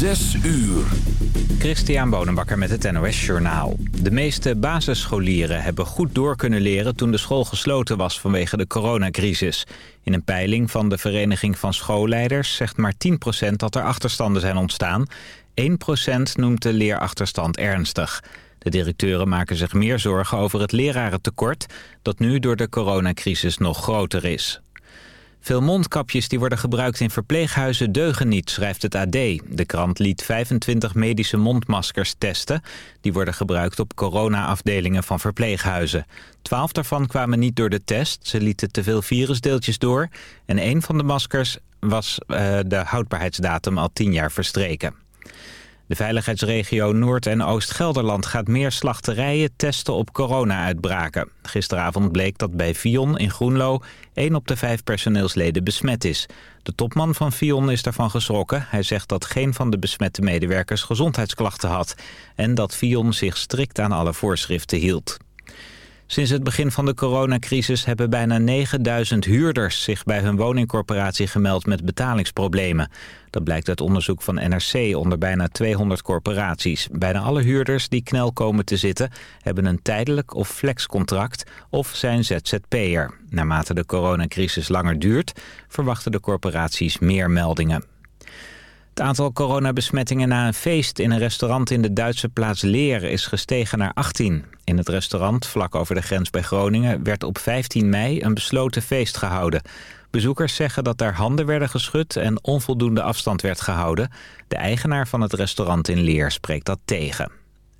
Zes uur. Christian Bonenbakker met het NOS Journaal. De meeste basisscholieren hebben goed door kunnen leren toen de school gesloten was vanwege de coronacrisis. In een peiling van de Vereniging van Schoolleiders zegt maar 10% dat er achterstanden zijn ontstaan. 1% noemt de leerachterstand ernstig. De directeuren maken zich meer zorgen over het lerarentekort... dat nu door de coronacrisis nog groter is. Veel mondkapjes die worden gebruikt in verpleeghuizen deugen niet, schrijft het AD. De krant liet 25 medische mondmaskers testen. Die worden gebruikt op corona-afdelingen van verpleeghuizen. Twaalf daarvan kwamen niet door de test. Ze lieten te veel virusdeeltjes door. En een van de maskers was uh, de houdbaarheidsdatum al tien jaar verstreken. De veiligheidsregio Noord- en Oost-Gelderland gaat meer slachterijen testen op corona-uitbraken. Gisteravond bleek dat bij Vion in Groenlo 1 op de 5 personeelsleden besmet is. De topman van Vion is daarvan geschrokken. Hij zegt dat geen van de besmette medewerkers gezondheidsklachten had... en dat Vion zich strikt aan alle voorschriften hield. Sinds het begin van de coronacrisis hebben bijna 9000 huurders zich bij hun woningcorporatie gemeld met betalingsproblemen. Dat blijkt uit onderzoek van NRC onder bijna 200 corporaties. Bijna alle huurders die knel komen te zitten hebben een tijdelijk of flexcontract of zijn ZZP'er. Naarmate de coronacrisis langer duurt verwachten de corporaties meer meldingen. Het aantal coronabesmettingen na een feest in een restaurant in de Duitse plaats Leer is gestegen naar 18. In het restaurant, vlak over de grens bij Groningen, werd op 15 mei een besloten feest gehouden. Bezoekers zeggen dat er handen werden geschud en onvoldoende afstand werd gehouden. De eigenaar van het restaurant in Leer spreekt dat tegen.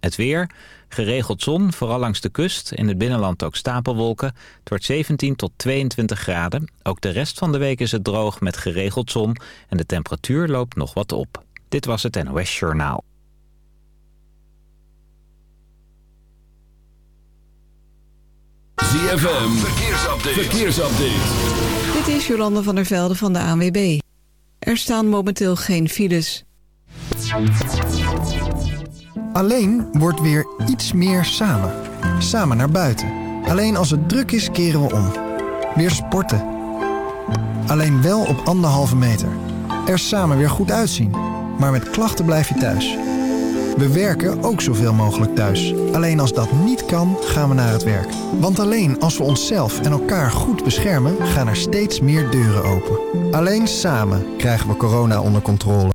Het weer, geregeld zon, vooral langs de kust. In het binnenland ook stapelwolken. Het wordt 17 tot 22 graden. Ook de rest van de week is het droog met geregeld zon. En de temperatuur loopt nog wat op. Dit was het NOS Journaal. ZFM, verkeersupdate. verkeersupdate. Dit is Jolande van der Velde van de ANWB. Er staan momenteel geen files. Alleen wordt weer iets meer samen. Samen naar buiten. Alleen als het druk is keren we om. Weer sporten. Alleen wel op anderhalve meter. Er samen weer goed uitzien. Maar met klachten blijf je thuis. We werken ook zoveel mogelijk thuis. Alleen als dat niet kan, gaan we naar het werk. Want alleen als we onszelf en elkaar goed beschermen... gaan er steeds meer deuren open. Alleen samen krijgen we corona onder controle.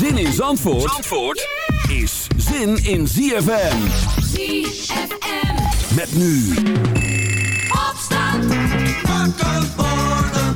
Zin in Zandvoort, Zandvoort is zin in ZFM. ZFM. Met nu. Opstand. Wakker worden.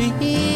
Sophia.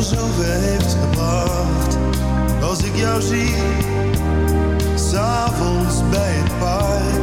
jou je heeft gebracht. Als ik jou zie, s'avonds bij het paard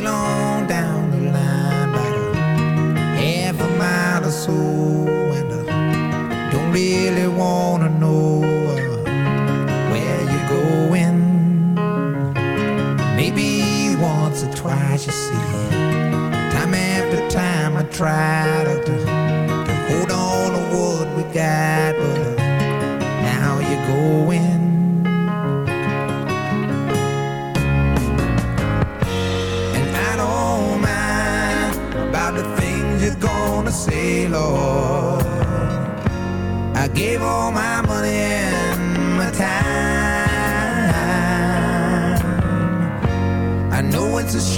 sail on down the line about a half a mile or so, and I don't really wanna know uh, where you're going. Maybe once or twice you see, time after time I try.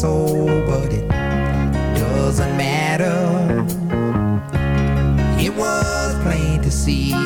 soul, but it doesn't matter. It was plain to see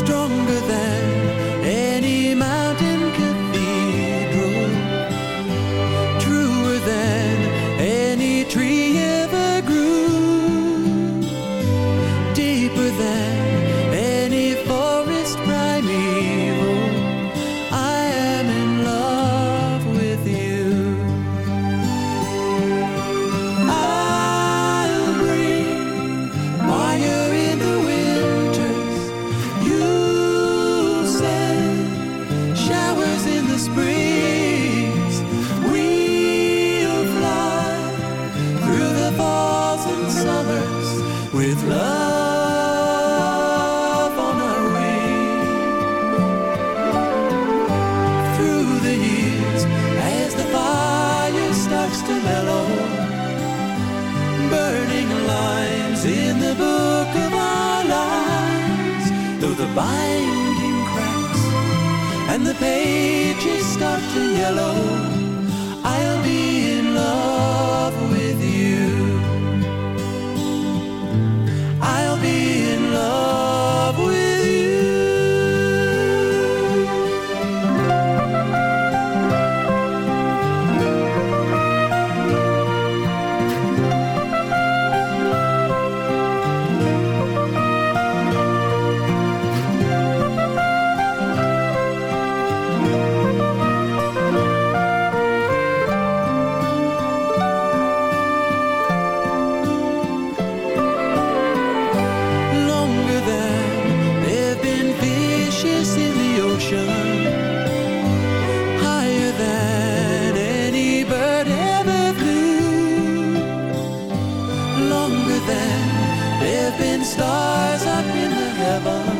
stronger than There have been stars up in the heavens.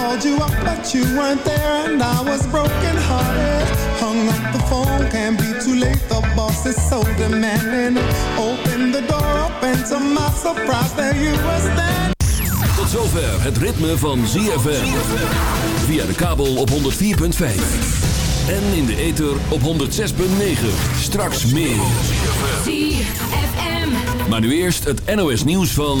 Called you up, but you weren't there, and I was broken hearted. Hung up the phone, can't be too late. The boss is so demanding. Open the door up, and to my surprise, there you were standing. Tot zover het ritme van ZFM. Via de kabel op 104.5. En in de ether op 106.9. Straks meer. ZFM. Maar nu eerst het NOS nieuws van...